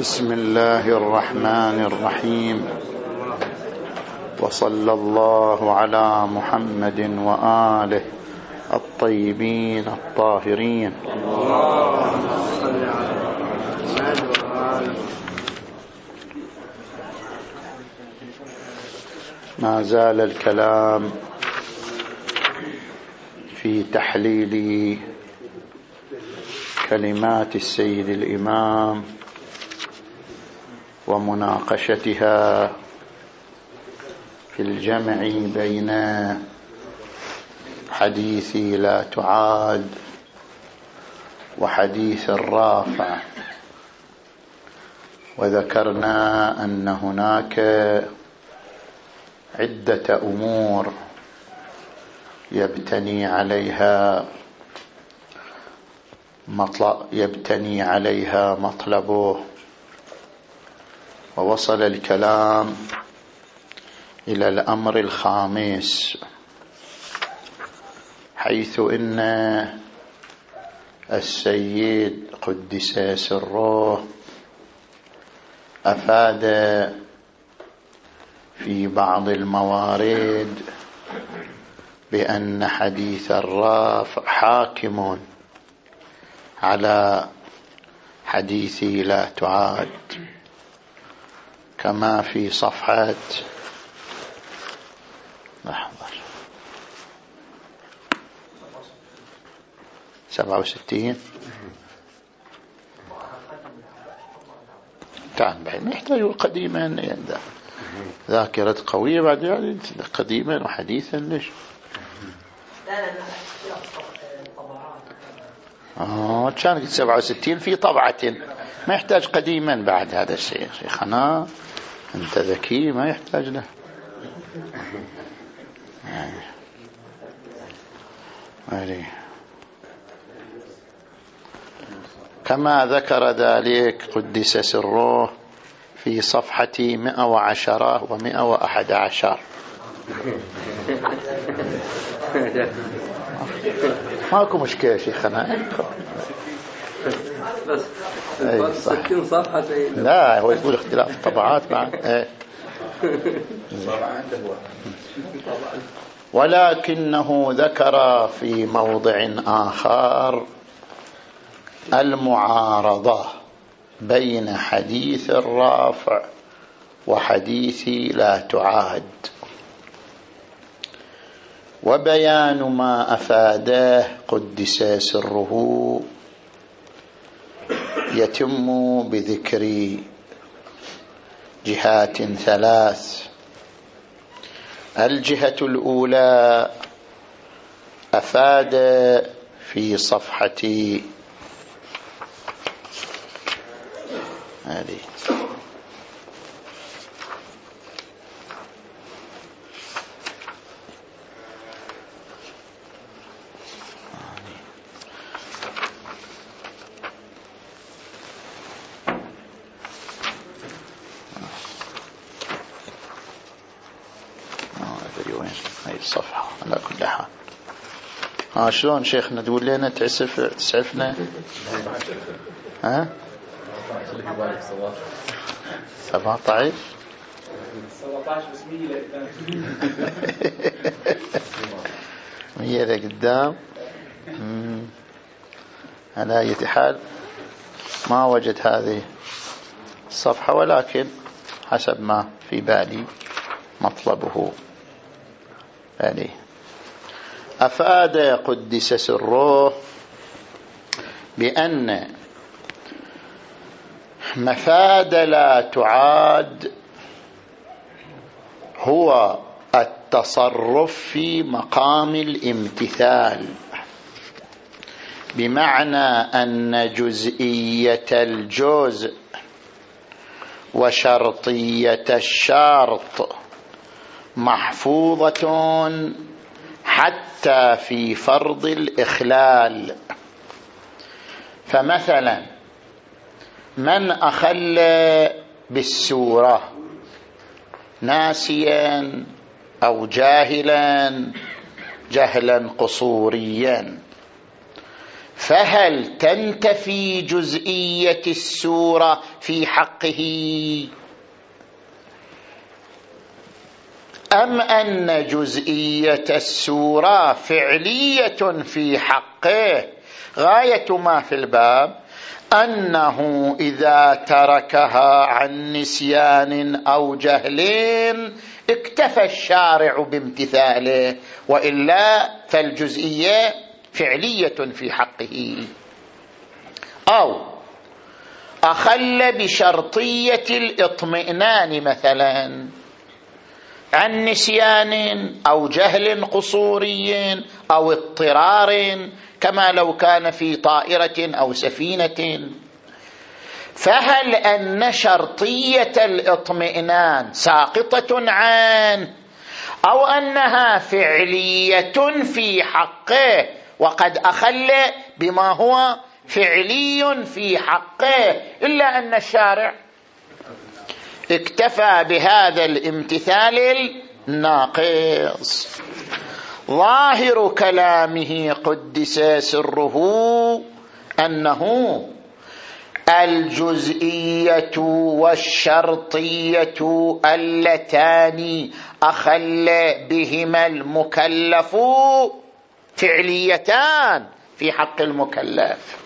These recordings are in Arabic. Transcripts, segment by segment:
بسم الله الرحمن الرحيم. وصلى الله على محمد وآله الطيبين الطاهرين. ما زال الكلام في تحليل كلمات السيد الإمام ومناقشتها في الجمع بين حديث لا تعاد وحديث الرافع. وذكرنا أن هناك عدة أمور يبتني عليها مطلب يبتني عليها مطلبه. ووصل الكلام إلى الأمر الخامس حيث إن السيد قدس سره أفاد في بعض الموارد بأن حديث الرافع حاكم على حديث لا تعاد. كما في صفحة لحظة سبعة وستين. كان بعد يحتاج قديما ذاكرة قوية بعد يعني قديما وحديثا ليش؟ آه كانت 67 في طبعة. ما يحتاج قديما بعد هذا الشيء شيخنا. أنت ذكي ما يحتاج له. يعني. كما ذكر ذلك قدس سره في صفحة مئة وعشرة ومئة وأحد عشر. ماكو مشكلة شيخنا. بس. صفحة لا هو يقول اختلاف الطبعات بعد إيه. ولكنه ذكر في موضع آخر المعارضة بين حديث الرافع وحديث لا تعاد. وبيان ما أفاده قدس سره يتم بذكر جهات ثلاث. الجهة الأولى أفاد في صفحة هذه. ها شلون شيخنا تقول لنا تعسف تسعفنا ها؟ 17 17 بس 100 لقدام على أي حال ما وجد هذه الصفحة ولكن حسب ما في بالي مطلبه. يعني أفاد قدس سره بأن مفاد لا تعاد هو التصرف في مقام الامتثال بمعنى أن جزئية الجزء وشرطية الشرط محفوظة حتى في فرض الإخلال. فمثلا من أخل بالسورة ناسيا أو جاهلا جهلا قصوريا. فهل تنتفي جزئية السورة في حقه؟ أم أن جزئية السورة فعلية في حقه؟ غاية ما في الباب أنه إذا تركها عن نسيان أو جهل اكتفى الشارع بامتثاله وإلا فالجزئية فعلية في حقه. أو أخل بشرطية الإطمئنان مثلا. عن نسيان أو جهل قصوري أو اضطرار كما لو كان في طائرة أو سفينة. فهل أن شرطية الاطمئنان ساقطة عنه أو أنها فعلية في حقه وقد أخل بما هو فعلي في حقه إلا أن الشارع اكتفى بهذا الامتثال الناقص. ظاهر كلامه قدس سره أنه الجزئية والشرطية اللتان أخل بهما المكلف فعليتان في حق المكلف.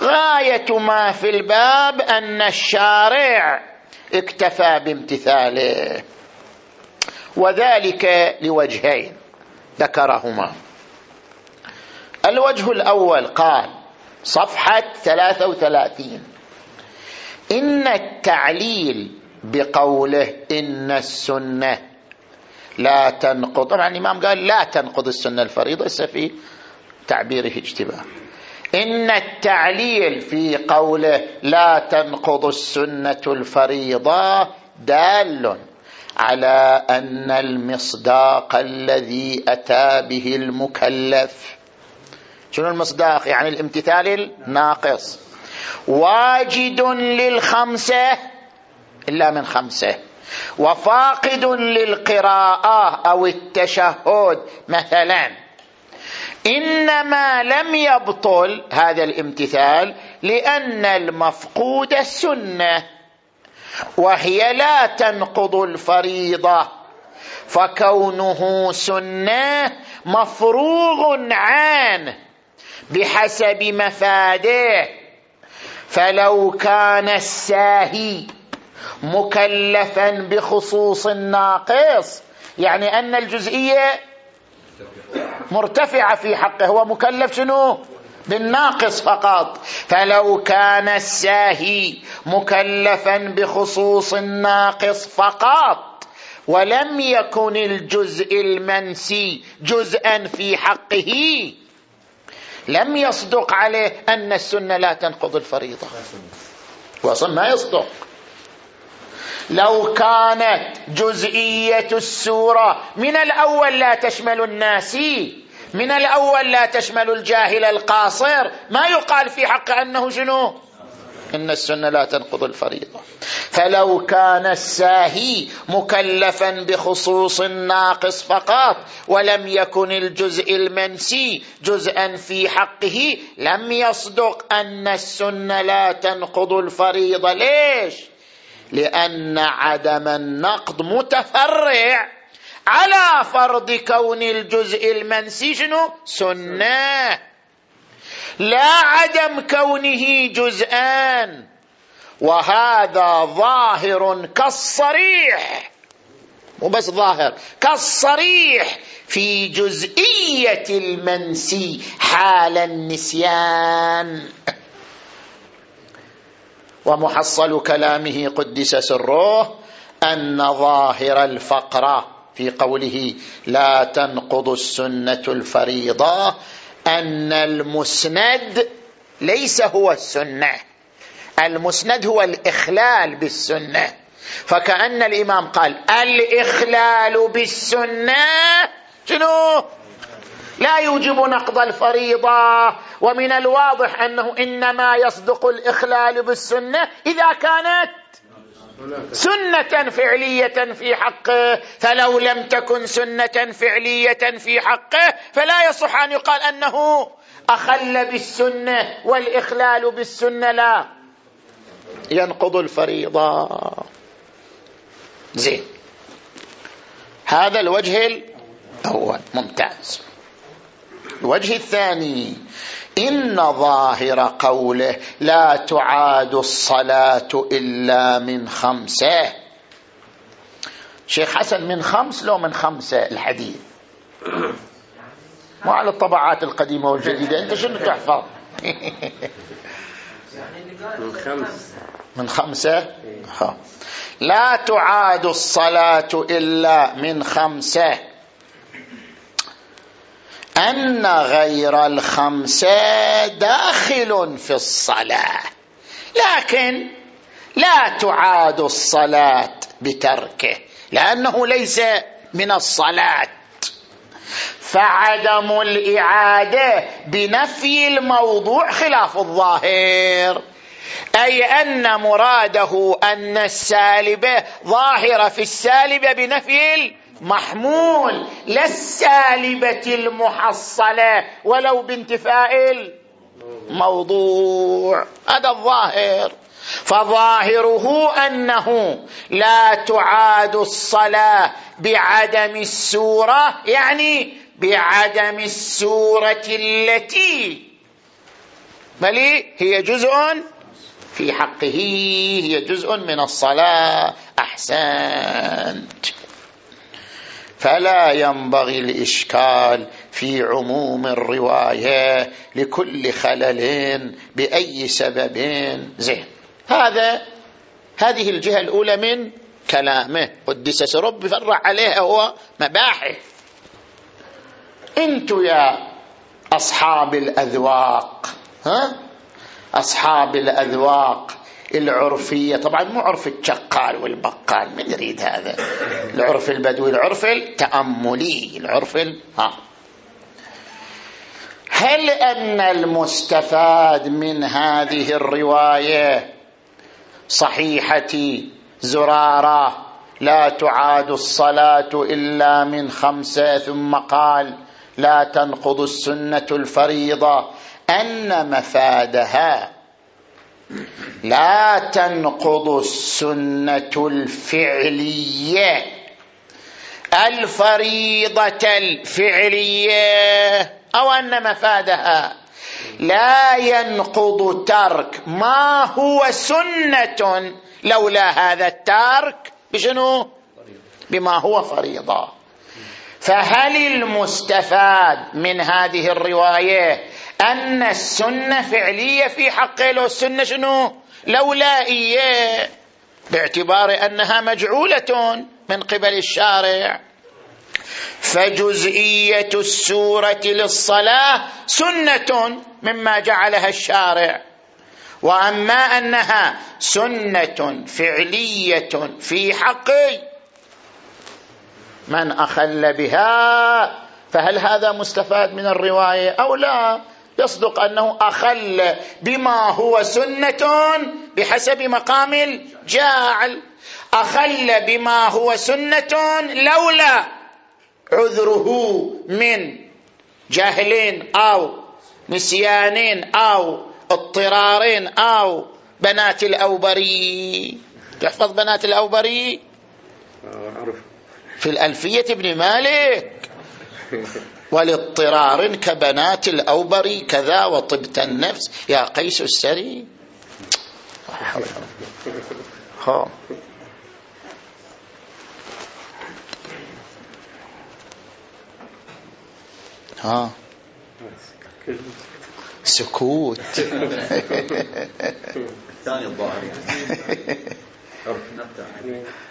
غاية ما في الباب أن الشارع اكتفى بامتثاله. وذلك لوجهين ذكرهما. الوجه الأول قال ثلاثة وثلاثين إن التعليل بقوله إن السنة لا تنقض طبعا الإمام قال لا تنقض السنة الفريضة في تعبيره اجتباه. إن التعليل في قوله لا تنقض السنة الفريضة دال على أن المصداق الذي أتى به المكلف. شنو المصداق؟ يعني الامتثال الناقص. واجد للخمسة إلا من خمسة. وفاقد للقراءة أو التشهد مثلا. إنما لم يبطل هذا الامتثال لأن المفقود السنة وهي لا تنقض الفريضة فكونه سنة مفروغ عنه بحسب مفاده. فلو كان الساهي مكلفا بخصوص ناقص يعني أن الجزئية مرتفعة في حقه هو مكلف شنو؟ بالناقص فقط. فلو كان الساهي مكلفا بخصوص الناقص فقط ولم يكن الجزء المنسي جزءا في حقه لم يصدق عليه أن السنة لا تنقض الفريضة. واصلا ما يصدق. لو كانت جزئية السورة من الأول لا تشمل الناسي من الأول لا تشمل الجاهل القاصر. ما يقال في حق أنه شنو؟ إن السنة لا تنقض الفريضة. فلو كان الساهي مكلفا بخصوص ناقص فقط ولم يكن الجزء المنسي جزءا في حقه لم يصدق أن السنة لا تنقض الفريضة. ليش؟ لأن عدم النقض متفرع على فرض كون الجزء المنسي شنو؟ سنة. لا عدم كونه جزءان. وهذا ظاهر كالصريح. مو بس ظاهر كالصريح في جزئية المنسي حال النسيان. ومحصل كلامه قدس سره أن ظاهر الفقره في قوله لا تنقض السنة الفريضة أن المسند ليس هو السنة. المسند هو الإخلال بالسنة. فكأن الإمام قال الإخلال بالسنة شنو؟ لا يوجب نقض الفريضة. ومن الواضح أنه إنما يصدق الإخلال بالسنة إذا كانت سنة فعلية في حقه. فلو لم تكن سنة فعلية في حقه فلا يصح أن يقال أنه أخل بالسنة والإخلال بالسنة. لا ينقض الفريضة. زين هذا الوجه الأول. ممتاز. الوجه الثاني إن ظاهر قوله لا تعاد الصلاة إلا من خمسة. شيخ حسن من خمس لو من خمسة الحديث. مو على الطبعات القديمة والجديدة أنت شنو تحفظ؟ من خمس. من خمسة؟ لا تعاد الصلاة إلا من خمسة. أن غير الخمسة داخل في الصلاة. لكن لا تعاد الصلاة بتركه لأنه ليس من الصلاة. فعدم الإعادة بنفي الموضوع خلاف الظاهر. أي أن مراده أن السالبة ظاهرة في السالبة بنفي المحمول لا السالبة المحصلة ولو بانتفاء الموضوع. هذا الظاهر. فظاهره أنه لا تعاد الصلاة بعدم السورة يعني بعدم السورة التي بل هي جزء في حقه هي جزء من الصلاة. أحسنت. فلا ينبغي الإشكال في عموم الرواية لكل خلل بأي سبب. زين. هذا هذه الجهة الأولى من كلامه. قدس سرب فرع عليها هو مباحث. أنتم يا أصحاب الأذواق ها؟ أصحاب الأذواق العرفية. طبعا مو عرف الشقال والبقال من يريد هذا؟ العرف البدوي العرف التأملي العرف ال... ها. هل أن المستفاد من هذه الرواية صحيحة زرارة؟ لا تعاد الصلاة إلا من خمسة ثم قال لا تنقض السنة الفريضة. أن مفادها لا تنقض السنة الفعلية. الفريضة الفعلية أو أن مفادها. لا ينقض ترك. ما هو سنة لولا هذا الترك؟ بشنو؟ بما هو فريضة. فهل المستفاد من هذه الرواية أن السنة فعلية في حقه لو السنة شنو؟ لولا إياه باعتبار أنها مجعولة من قبل الشارع. فجزئية السورة للصلاة سنة مما جعلها الشارع. وأما أنها سنة فعلية في حق من أخل بها فهل هذا مستفاد من الرواية أو لا؟ يصدق أنه أخل بما هو سنة بحسب مقام الجاعل. أخل بما هو سنة لولا عذره من جهل أو نسيان أو اضطرار أو بنات الأوبري. تحفظ بنات الأوبري؟ في الألفية ابن مالك. ولاضطرار كبنات الأوبر كذا وطبت النفس. يا قيس السري. ها. سكوت. الثاني الظاهر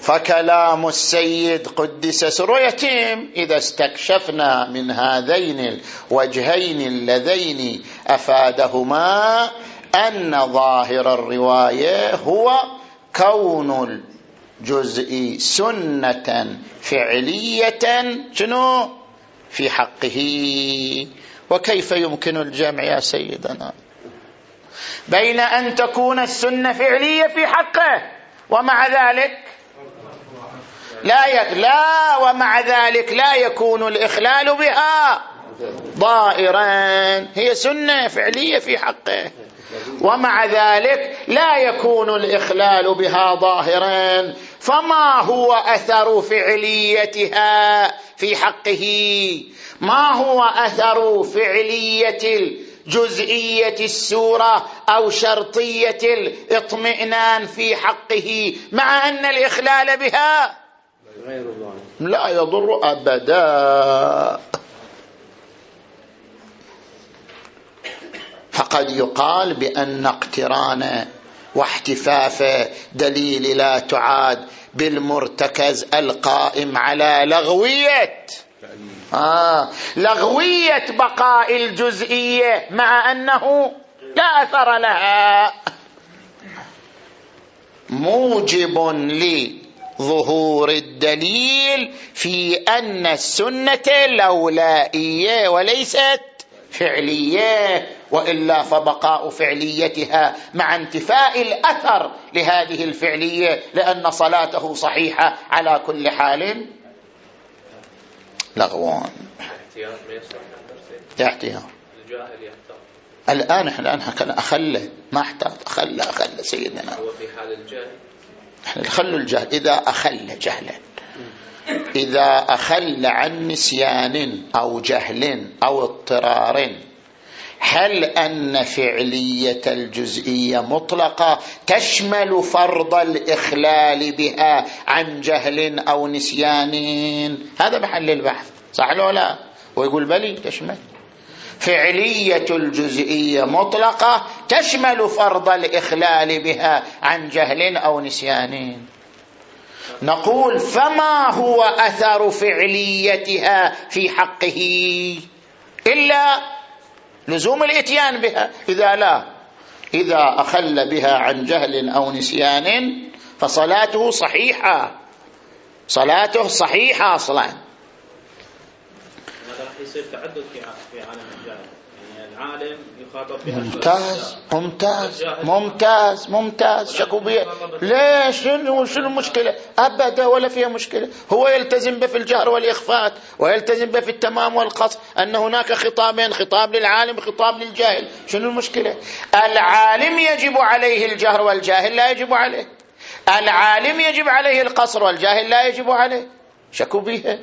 فكلام السيد قدس سر يتم إذا استكشفنا من هذين الوجهين اللذين أفادهما أن ظاهر الرواية هو كون الجزء سنة فعلية شنو؟ في حقه. وكيف يمكن الجمع يا سيدنا؟ بين أن تكون السنة فعلية في حقه ومع ذلك لا لا ومع ذلك لا يكون الإخلال بها ضائرا. هي سنة فعلية في حقه. ومع ذلك لا يكون الإخلال بها ظاهرا فما هو أثر فعليتها في حقه؟ ما هو أثر فعلية جزئيه السورة أو شرطية الإطمئنان في حقه مع أن الإخلال بها لا يضر أبدا. فقد يقال بأن اقتران واحتفاف دليل لا تعاد بالمرتكز القائم على لغوية. آه لغوية بقاء الجزئية مع أنه لا أثر لها. موجب لظهور الدليل في أن السنة لولائية وليست فعلية وإلا فبقاء فعليتها مع انتفاء الأثر لهذه الفعلية لأن صلاته صحيحة على كل حال. لغوان. احتياط. الآن إحنا الآن أخلى ما احتاط أخلى أخلى سيدنا. هو في حال الجهل خلوا الجهل. إذا أخل جهلا. إذا أخل عن نسيان أو جهل أو اضطرار هل أن فعلية الجزئية مطلقة تشمل فرض الإخلال بها عن جهل أو نسيان؟ هذا محل البحث صح ولا؟ لا ويقول بلي تشمل. فعلية الجزئية مطلقة تشمل فرض الإخلال بها عن جهل أو نسيان. نقول فما هو أثر فعليتها في حقه؟ إلا لزوم الإتيان بها. إذا لا إذا أخل بها عن جهل أو نسيان فصلاته صحيحة. صلاته صحيحة أصلا. هذا راح يصير تعدد في العالم يخاطب بها ممتاز ممتاز ممتاز ممتاز. شكو بيه؟ ليش؟ شنو شنو المشكلة؟ أبدا ولا فيها مشكلة. هو يلتزم به في الجهر والاخفاء ويلتزم به في التمام والقصر أن هناك خطابين خطاب للعالم خطاب للجاهل. شنو المشكلة؟ العالم يجب عليه الجهر والجاهل لا يجب عليه. العالم يجب عليه القصر والجاهل لا يجب عليه. شكو بيها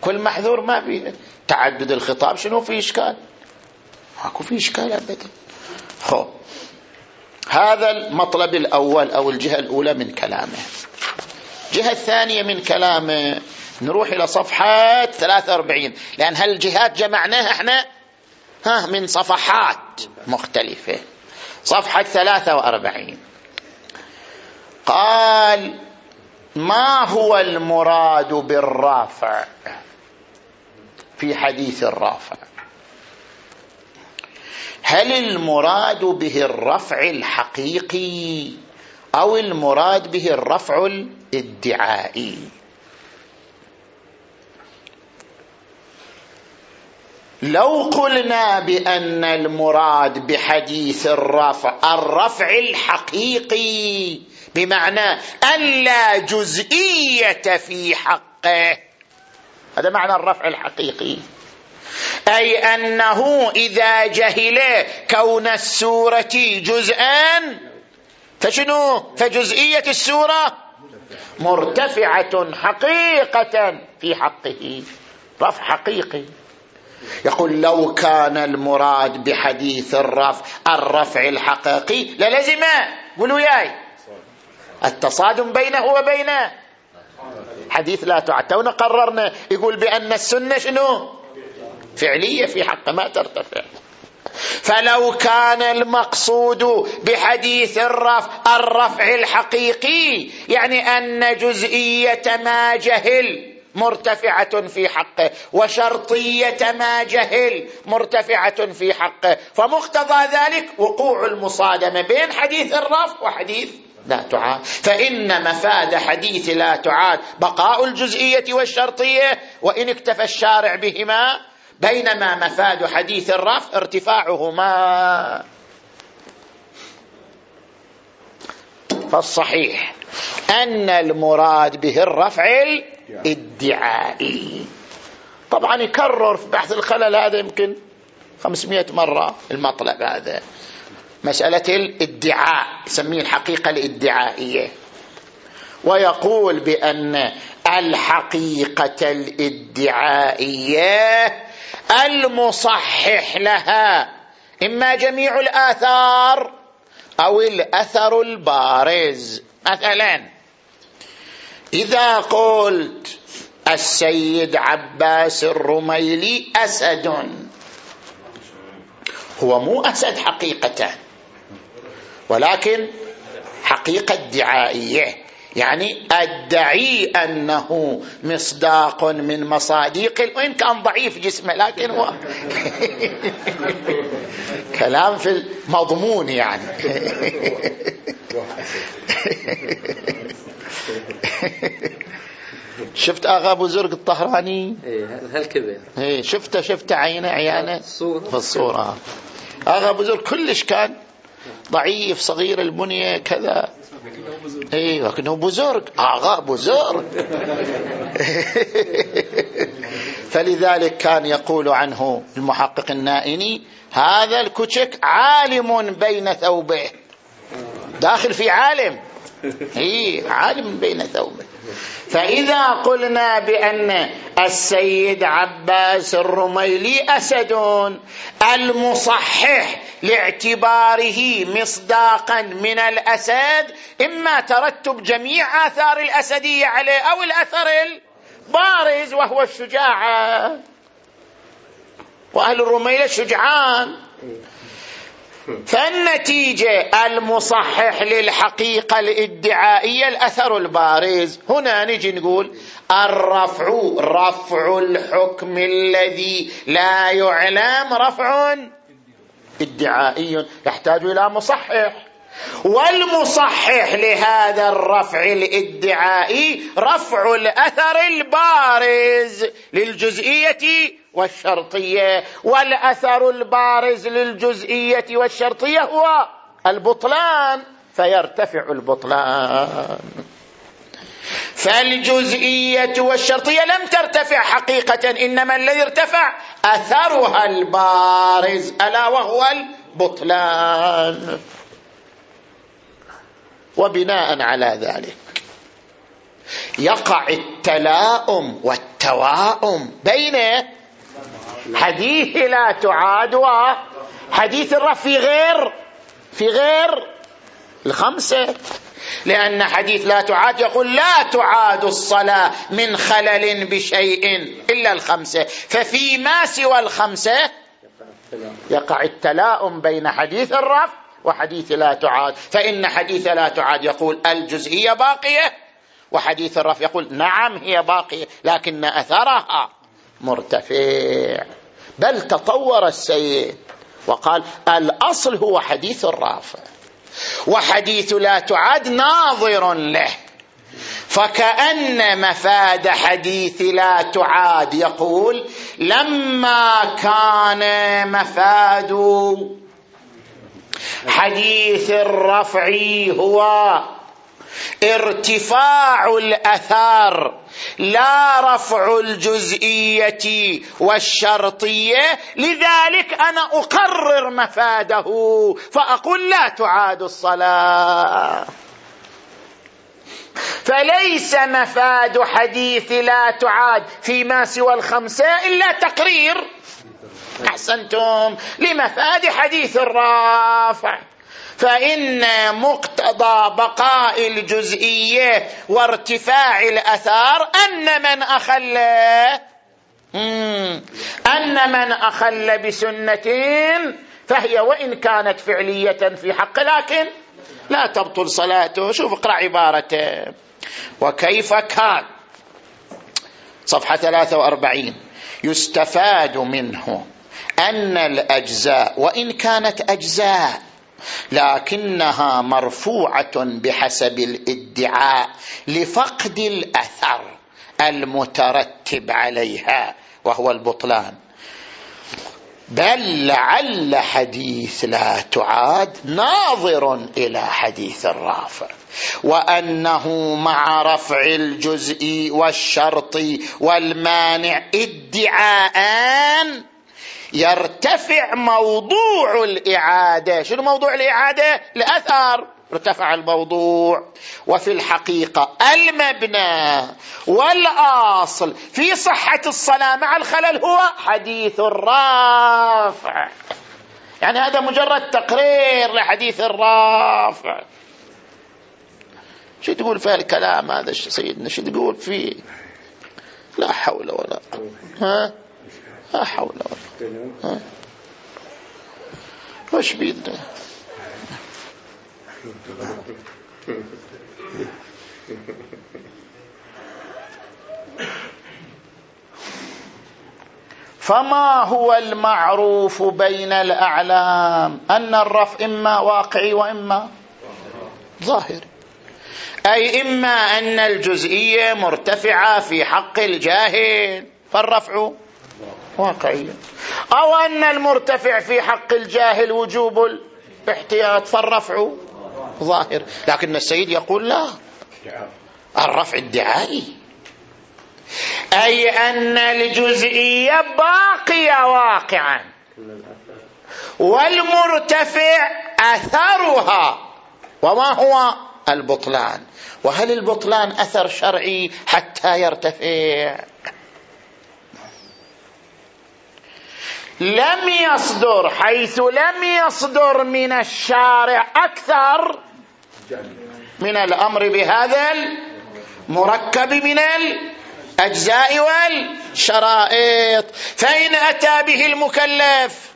كل محذور ما فيها تعدد الخطاب شنو في إشكال؟ ماكو في اشكال ابدا. خب. هذا المطلب الأول أو الجهة الاولى من كلامه. الجهة الثانية من كلامه نروح إلى صفحه 43 لأن هالجهات جمعناها إحنا؟ ها من صفحات مختلفة. صفحة 43 قال ما هو المراد بالرافع في حديث الرافع؟ هل المراد به الرفع الحقيقي أو المراد به الرفع الادعائي؟ لو قلنا بأن المراد بحديث الرفع الرفع الحقيقي بمعنى أن لا جزئية في حقه. هذا معنى الرفع الحقيقي. أي أنه إذا جهل كون السورة جزءا فشنو؟ فجزئية السورة مرتفعة حقيقة في حقه رفع حقيقي. يقول لو كان المراد بحديث الرفع الرفع الحقيقي للزم. قولوا وياي التصادم بينه وبين حديث لا تعد تونا قررنا. يقول بأن السنة شنو؟ فعلية في حق ما ترتفع. فلو كان المقصود بحديث الرفع الرفع الحقيقي يعني أن جزئية ما جهل مرتفعة في حقه وشرطية ما جهل مرتفعة في حقه. فمقتضى ذلك وقوع المصادمة بين حديث الرفع وحديث لا تعاد. فإن مفاد حديث لا تعاد بقاء الجزئية والشرطية وإن اكتفى الشارع بهما بينما مفاد حديث الرفع ارتفاعهما. فالصحيح أن المراد به الرفع الادعائي طبعا يكرر في بحث الخلل هذا يمكن 500 مرة المطلب هذا. مسألة الادعاء يسميه الحقيقة الادعائية. ويقول بأن الحقيقة الادعائية المصحح لها إما جميع الآثار أو الأثر البارز. مثلا إذا قلت السيد عباس الرميلي أسد. هو مو أسد حقيقة ولكن حقيقة دعائية. يعني أدعي أنه مصداق من مصاديق وإن كان ضعيف جسمه لكن هو كلام في المضمون يعني. شفت آغا أبو زرق الطهراني؟ إيه هالكبر إيه شفته شفته عينه عيانه؟ في الصورة. آغا أبو زرق كلش كان ضعيف صغير البنية كذا. اي لكنه بزرق. اغا بزرق. فلذلك كان يقول عنه المحقق النائني هذا الكشك عالم بين ثوبه. داخل في عالم. اي عالم بين ثوبه. فإذا قلنا بأن السيد عباس الرميلي أسد المصحح لاعتباره مصداقا من الأسد إما ترتب جميع آثار الأسدية عليه أو الأثر البارز وهو الشجاعة. وأهل الرميلة شجعان. فالنتيجة المصحح للحقيقة الإدعائية الأثر البارز. هنا نجي نقول الرفع رفع الحكم الذي لا يعلم رفع إدعائي يحتاج إلى مصحح. والمصحح لهذا الرفع الإدعائي رفع الأثر البارز للجزئية والشرطية والأثر البارز للجزئية والشرطية هو البطلان فيرتفع البطلان. فالجزئية والشرطية لم ترتفع حقيقة إنما الذي ارتفع أثرها البارز ألا وهو البطلان. وبناء على ذلك يقع التلاؤم والتواؤم بين حديث لا تعاد وحديث الرفع في غير في غير الخمسة. لأن حديث لا تعاد يقول لا تعاد الصلاة من خلل بشيء إلا الخمسة. ففيما سوى الخمسة يقع التلاؤم بين حديث الرفع وحديث لا تعاد. فإن حديث لا تعاد يقول الجزئية باقية وحديث الرف يقول نعم هي باقية لكن أثرها مرتفع. بل تطور السيد. وقال الأصل هو حديث الرافع. وحديث لا تعاد ناظر له. فكأن مفاد حديث لا تعاد يقول لما كان مفاد حديث الرفع هو ارتفاع الأثار لا رفع الجزئية والشرطية. لذلك أنا أقرر مفاده فأقول لا تعاد الصلاة. فليس مفاد حديث لا تعاد فيما سوى الخمسة إلا تقرير. أحسنتم. لمفاد حديث الرافع. فإن مقتضى بقاء الجزئية وارتفاع الأثار أن من أخل أن من أخل بسنة فهي وإن كانت فعلية في حق لكن لا تبطل صلاته. شوف اقرأ عبارته. وكيف كان؟ صفحة 43 يستفاد منه أن الأجزاء وإن كانت أجزاء لكنها مرفوعة بحسب الادعاء لفقد الأثر المترتب عليها وهو البطلان. بل لعل حديث لا تعاد ناظر إلى حديث الرافع. وأنه مع رفع الجزء والشرط والمانع ادعاءان يرتفع موضوع الإعادة. شنو موضوع الإعادة؟ الأثر. ارتفع الموضوع. وفي الحقيقة المبنى والأصل في صحة الصلاة مع الخلل هو حديث الرافع. يعني هذا مجرد تقرير لحديث الرافع. شو تقول في الكلام هذا سيدنا؟ شو تقول فيه؟ لا حول ولا قوة. ها؟ لا حول ولا قوة وش بيدنا؟ فما هو المعروف بين الأعلام؟ أن الرفع إما واقعي وإما ظاهري. أي إما أن الجزئية مرتفعة في حق الجاهل فالرفع واقعي أو أن المرتفع في حق الجاهل وجوب الاحتياط فالرفع ظاهر. لكن السيد يقول لا. الرفع ادعائي. أي أن الجزئية باقية واقعا. والمرتفع أثرها. وما هو؟ البطلان. وهل البطلان أثر شرعي حتى يرتفع؟ لم يصدر حيث لم يصدر من الشارع أكثر من الأمر بهذا المركب من الأجزاء والشرائط. فإن أتى به المكلف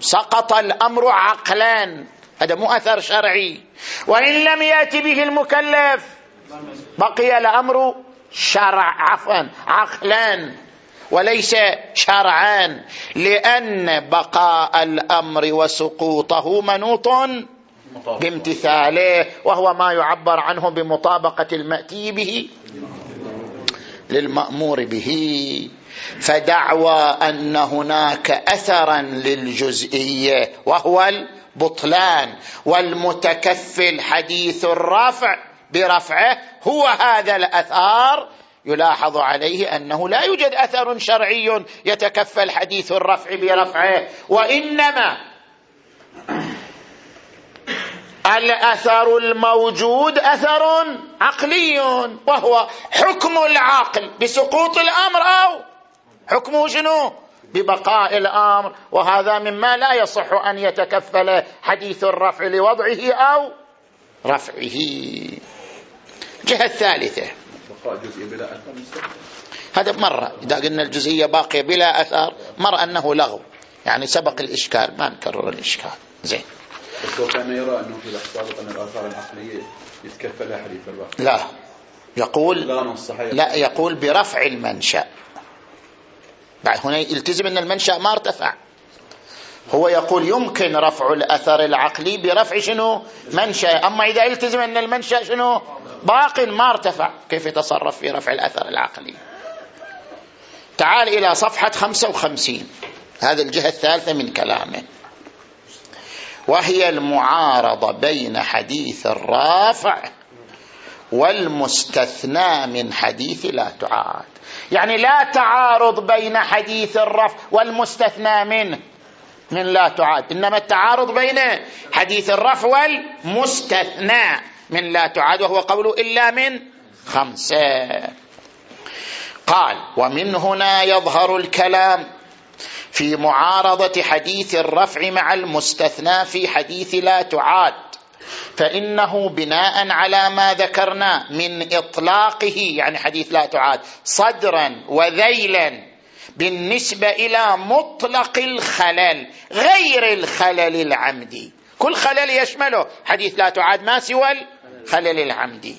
سقط الأمر عقلا هذا مو أثر شرعي. وإن لم يأتي به المكلف بقي الأمر شرع عفوا عقلا. وليس شرعا لأن بقاء الأمر وسقوطه منوط بامتثاله وهو ما يعبر عنه بمطابقة المأتي به للمأمور به. فدعوى أن هناك أثرا للجزئية وهو البطلان. والمتكفل حديث الرفع برفعه هو هذا الأثار يلاحظ عليه أنه لا يوجد أثر شرعي يتكفل حديث الرفع برفعه وإنما الأثر الموجود أثر عقلي وهو حكم العاقل بسقوط الأمر أو حكمه شنو؟ ببقاء الأمر وهذا مما لا يصح أن يتكفل حديث الرفع لوضعه أو رفعه. الجهة الثالثة. بقاء جزئي بلا أثر. هذا مرة. إذا قلنا الجزئية باقية بلا أثر مر أنه لغو. يعني سبق الإشكال ما نكرر الإشكال. زين. بس كان يرى أنه في السابق أن الآثار العقلية يتكفلها حديث لا. يقول لا يقول برفع المنشأ. بعد هنا يلتزم أن المنشأ ما ارتفع. هو يقول يمكن رفع الأثر العقلي برفع شنو؟ منشأ. أما إذا يلتزم أن المنشأ شنو؟ باق ما ارتفع. كيف يتصرف في رفع الأثر العقلي؟ تعال إلى صفحة 55 هذه الجهة الثالثة من كلامه. وهي المعارضة بين حديث الرافع والمستثنى من حديث لا تعاد. يعني لا تعارض بين حديث الرفع والمستثنى منه. من لا تعاد. إنما التعارض بين حديث الرفع والمستثنى من لا تعاد وهو قوله إلا من خمسه قال ومن هنا يظهر الكلام في معارضة حديث الرفع مع المستثنى في حديث لا تعاد. فإنه بناء على ما ذكرنا من إطلاقه يعني حديث لا تعاد صدرا وذيلا بالنسبة إلى مطلق الخلل غير الخلل العمدي. كل خلل يشمله. حديث لا تعاد ما سوى الخلل العمدي.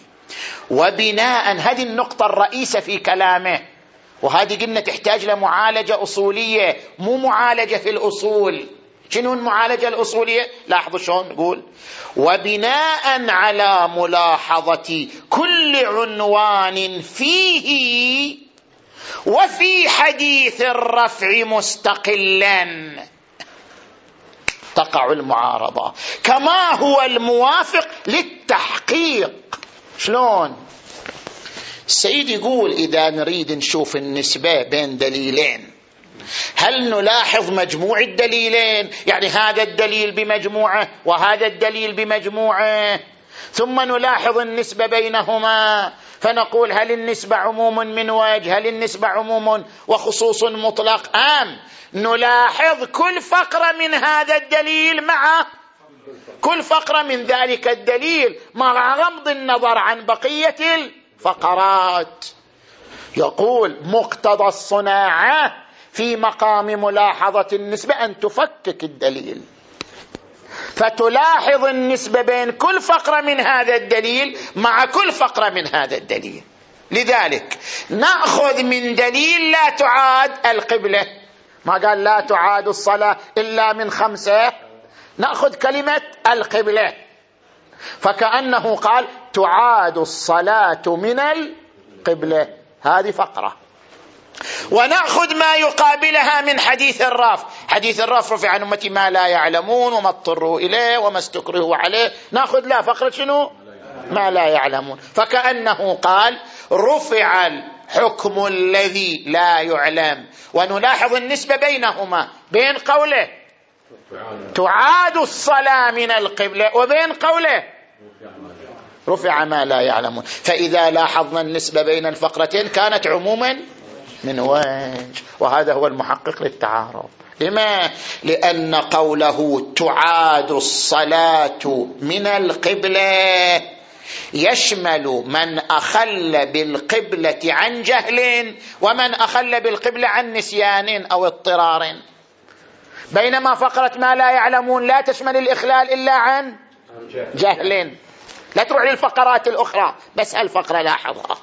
وبناء هذه النقطة الرئيسة في كلامه. وهذه قلنا تحتاج لمعالجه أصولية مو معالجة في الأصول. شنو المعالجة الأصولية؟ لاحظوا شلون نقول. وبناء على ملاحظة كل عنوان فيه وفي حديث الرفع مستقلا. تقع المعارضة. كما هو الموافق للتحقيق. شلون؟ السيد يقول إذا نريد نشوف النسبة بين دليلين. هل نلاحظ مجموع الدليلين؟ يعني هذا الدليل بمجموعه وهذا الدليل بمجموعه. ثم نلاحظ النسبة بينهما. فنقول هل النسبة عموم من وجه هل النسبة عموم وخصوص مطلق؟ أم. نلاحظ كل فقرة من هذا الدليل مع كل فقرة من ذلك الدليل مع غض النظر عن بقية الفقرات. يقول مقتضى الصناعة في مقام ملاحظة النسبة أن تفكك الدليل. فتلاحظ النسبة بين كل فقرة من هذا الدليل مع كل فقرة من هذا الدليل. لذلك نأخذ من دليل لا تعاد القبلة. ما قال لا تعاد الصلاة إلا من خمسة. نأخذ كلمة القبلة. فكأنه قال تعاد الصلاة من القبلة. هذه فقرة. ونأخذ ما يقابلها من حديث الراف. حديث الراف رفع عن أمتي ما لا يعلمون وما اضطروا إليه وما استكرهوا عليه. نأخذ لا فقره شنو؟ ما لا يعلمون. فكأنه قال رفع الحكم الذي لا يعلم. ونلاحظ النسبة بينهما. بين قوله تعاد الصلاة من القبلة وبين قوله رفع ما لا يعلمون. فإذا لاحظنا النسبة بين الفقرتين كانت عموما من وجه. وهذا هو المحقق للتعارض. لما؟ لأن قوله تعاد الصلاة من القبلة يشمل من أخل بالقبلة عن جهل ومن أخل بالقبلة عن نسيان أو اضطرار. بينما فقرة ما لا يعلمون لا تشمل الإخلال إلا عن جهل. لا تروح للفقرات الأخرى. بس هالفقره لاحظها.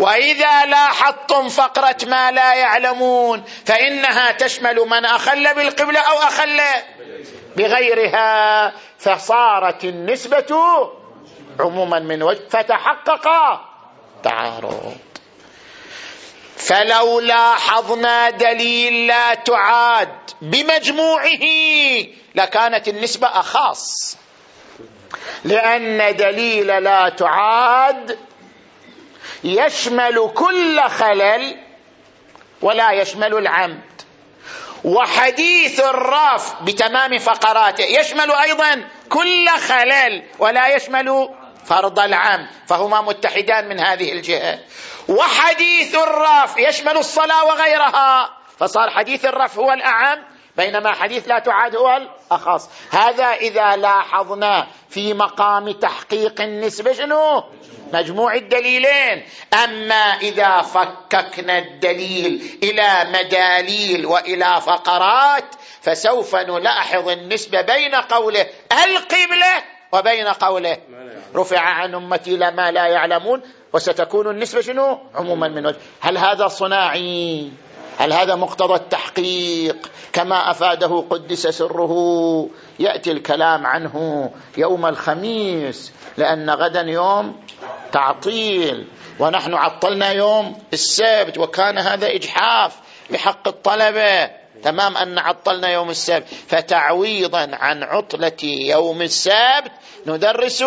وإذا لاحظتم فقرة ما لا يعلمون فإنها تشمل من أخل بالقبلة أو أخل بغيرها فصارت النسبة عموما من وجه فتحقق تعارض. فلو لاحظنا دليل لا تعاد بمجموعه لكانت النسبة أخاص لأن دليل لا تعاد يشمل كل خلل ولا يشمل العمد. وحديث الراف بتمام فقراته يشمل أيضا كل خلل ولا يشمل فرض العمد فهما متحدان من هذه الجهة. وحديث الراف يشمل الصلاة وغيرها فصار حديث الرف هو الأعم بينما حديث لا تعاد هو الأخص. هذا إذا لاحظنا في مقام تحقيق النسبة شنو؟ مجموع الدليلين. أما إذا فككنا الدليل إلى مداليل وإلى فقرات فسوف نلاحظ النسبة بين قوله القبله وبين قوله رفع عن أمتي لما لا يعلمون وستكون النسبة شنو؟ عموما من وجه. هل هذا صناعي؟ هل هذا مقتضى التحقيق؟ كما أفاده قدس سره. يأتي الكلام عنه يوم الخميس لأن غدا يوم تعطيل. ونحن عطلنا يوم السبت وكان هذا إجحاف بحق الطلبة. تمام أن عطلنا يوم السبت. فتعويضا عن عطلة يوم السبت ندرس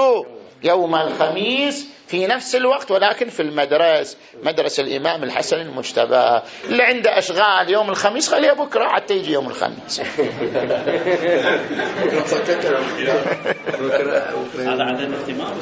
يوم الخميس في نفس الوقت ولكن في المدرسة مدرسة الإمام الحسن المجتبى. اللي عنده أشغال يوم الخميس خليه بكرة حتى يجي يوم الخميس. هذا عدم اهتمام